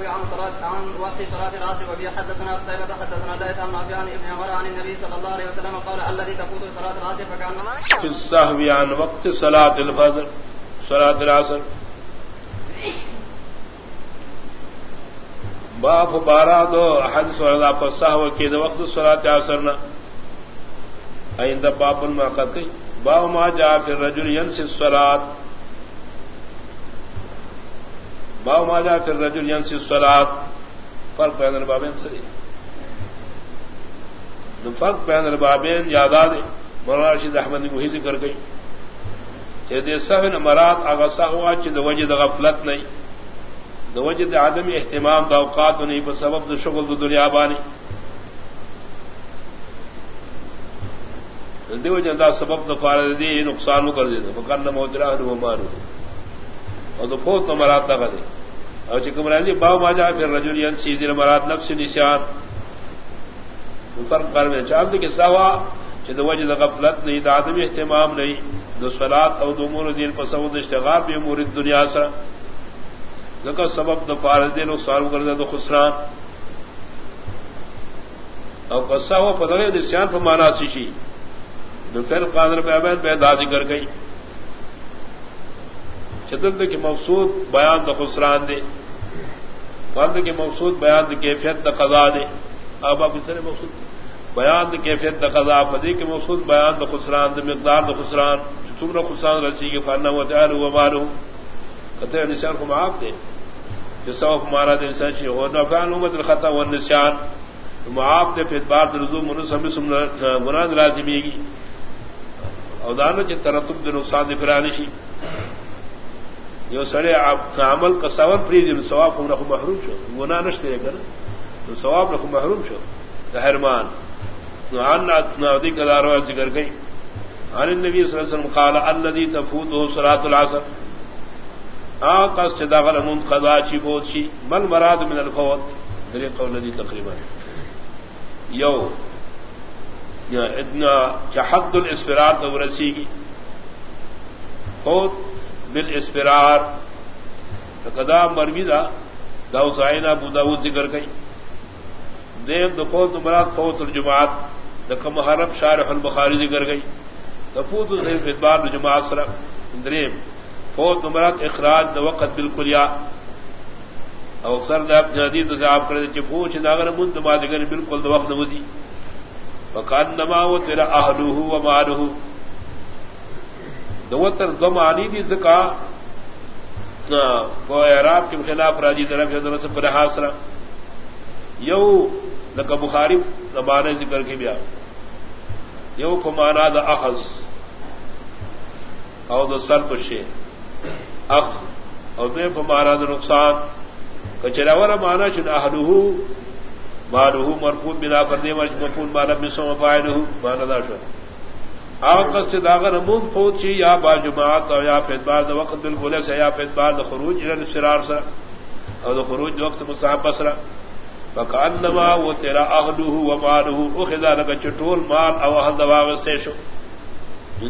السهو عن صلاة عن وقت صلاة العصر وبي حدثنا قتيبة حدثنا ليث عن نافع عن ابن عمر عن النبي صلى الله عليه وسلم قال الذي تفوت صلاة العصر فكأنما في السهو عن وقت صلاة الفجر، صلاة العصر. باپ بارہ دو احد سولا فساہ کی دو وقت صلاة عصرنا آئندہ باپ ما قطعی. باو ما جا پھر رجل ینس الصلاة. باو ما جا پھر رجل ینس الصلاة. فرق بین البابین سری فرق بین البابین یادا دے مولانا رشید احمد نے وہی ذکر گئی کہ دے سہن مراد اغا سہوا چ دو وجہ غفلت نہیں دو وجہ عدم اہتمام دا اوقات نہیں پر سبب دو شغل دو دنیا بانی دیو جندا سبب تو فارد دی نقصان کر دے دو کن موجرا ہر وہ مارو. اور تو فوت تو مراد نہ کرے اور چکم راجی باؤ ماجا پھر رجولین سیدھی مراد نفس نشان فرق کر میں چاند کے سوا چد وجہ غفلت نہیں آدمی اہتمام نہیں دو سلاد اور دو مور دین پر سبب اشتغال بھی مورد دنیا سے لکا سبب دو فارد دی نقصان کر دے دو خسران اور قصہ ہوا پتہ نسیان پر مانا سیشی دو پھر قادر پہ بے دادی کر گئی چترد کی مقصود بیان د خسران دے فرد کے مقصود بیان د کیفیت د قضا دے۔ اب آپ اس مقصود۔ بیان د کیفیت د قضا پدی کے مقصود بیان د خسران د مقدار د خسران۔ تمر خسران رسی کے فن و تیار ہوا مارو کہتے نشان کو معاف دے۔ جو سوف مارا دے انسان چاہیے اور نفان امت الخطا و نشان معاف دے، پھر بار رضو منسم گناہ لازمی گی۔ اودان کے ترتب دن نقصان فرانشی جو سڑے عمل کا سور پری دن ثواب کو رخ محروم شو. گنا نشتے کر تو ثواب رخ محروم شو. تہرمان ندی کا دار ذکر گئی عن النبي صلى الله عليه وسلم قال، الذي تفوته صلاه العصر. آقاس چداغل من قضا چی بوت شی من مراد من الفوت. در قول الذي تقریباً. یو، یا حد الاسفرار تو رسی گی فوت بل اسفرار قدا مربی دا داؤ سائنا بودا ذکر گئی دیم دو فوت مراد فوت الجماعت دکم حرب شارح البخاری ذکر گئی دفوت صرف ادبار جماعت سر دریم، فوت مراد اخراج د وقت بالکل یا. او سر جدید آپ کرے چپوچ ناگر مند مادگر بالکل دو وقت نوزی. نما وہ تیرا آلو و مالو دوتر دم آنی دی زکا اعراب کے خلاف راجی طرف پر حاصرہ یو نہ بخاری نمانے ذکر کے بیا. یو کو مانا دا اخذ او دا سر پشے اخ اور بے پمانا دا نقصان. کچراور مانا چن اہلو مالو مرفون بنا پر دے مرچ مفون مالا مسو مفائل مانا دا شو. آقا سے داغر مون فوت چی یا با جماعت اور یا پیدبار دا وقت بالکل سے یا پیدبار دا خروج الى السرار سر اور دا خروج دا وقت مصاحب بسرا فکانما وہ تیرا اہلو و مالو اخذا لگا چٹول مال او اہل دواغ سے شو۔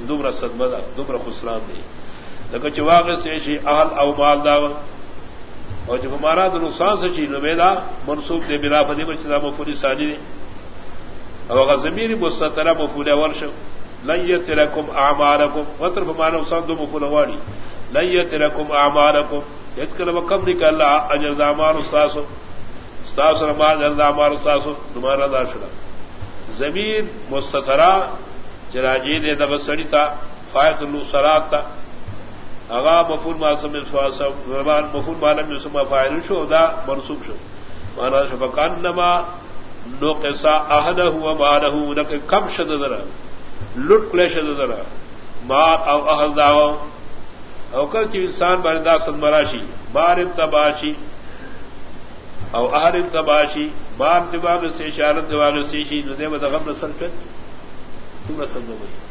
دمر صدمہ دا دمر خسران دی۔ لگا چواغ سے شی اہل او مال داغ اور جب ہمارا تو نقصان سے چیز نبیدا منسوخ دے، بلا فدی بچتا مفولی ساجی دے۔ اور زمین مسترا مفول ورش لئی تیرا کم آمار کم وطر ہمارا نقصان دو مفول واڑی لئی تیرا کم آمار کم یت کر کم نکل اجر دامار استاسو استاس رمار اجر دامار استاسو تمہارا داشڑا زمین مسترا چراجی نے دب سڑی تھا فائد السرات تھا اغا مفول ماسم مفول مالم یوسم فائل شو. دا منسوخ شو. مانا شو. فکان نما نو قصا اہد ہوا مال نک کم شد درا لٹ کلے شد درا مال او اہل داو او کر چی انسان باردا سد مراشی۔ مار انتباشی۔ او اہل انتباشی۔ مار دماغ سے اشارت دماغ سے شی۔ ندے بدغم نسل پہ تم نسل میں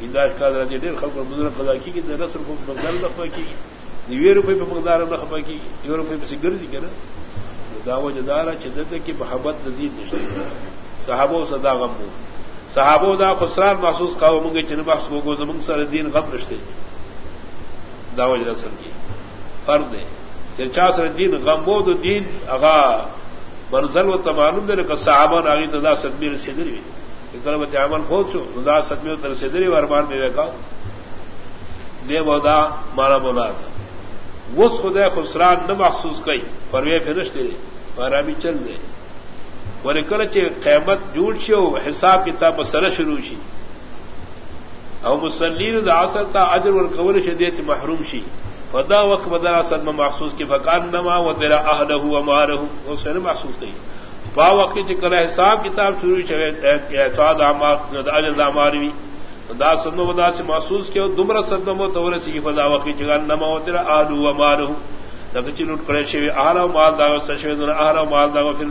انداز کا درجے ڈیر خلق بزرگ خدا کی کہ دس روپے مقدار نفا کی وی روپے پہ مقدار نفا کی یو روپے پہ سگر دی کہنا داو جدارا چدت کی محبت نزید نشتے صحابو صدا غم صحابو دا خسران محسوس قاو منگے چن بخش کو زمنگ سر دین غم رشتے داو جدا سر کی فرد ہے چا سر دین غم غمبو دو دین اغا منزل و تمانم دے کہ صحابہ آگی تو دا صدمی رسیدری ہوئی کلمت عمل پہنچ چو دا صدمی و رسیدری ورمان میں دیکھا دے بودا مانا بولا تھا وہ خدا خسران نہ محسوس کئی پروے فنش دے مارا بھی چل دے وہ کل چ قیمت جوڑ چی ہو حساب کتاب سر شروع شی او مسلین دا اثر تا اجر ور قول شدیت محروم شی فدا وقت بدر اثر میں محسوس کی فکان نما و تیرا اہلہ و مارہ وہ سے محسوس نہیں با وقت چ کل حساب کتاب شروع شوے اعتاد اعمال اجر اعمال دا سدم بدا سے محسوس کیا دمر سدم و تور سی فضا وقی چگان نما و تیرا آلو و مالو لکچی لٹ کرے شوی آلو مال دا و سشوی دن آلو مال دا و فی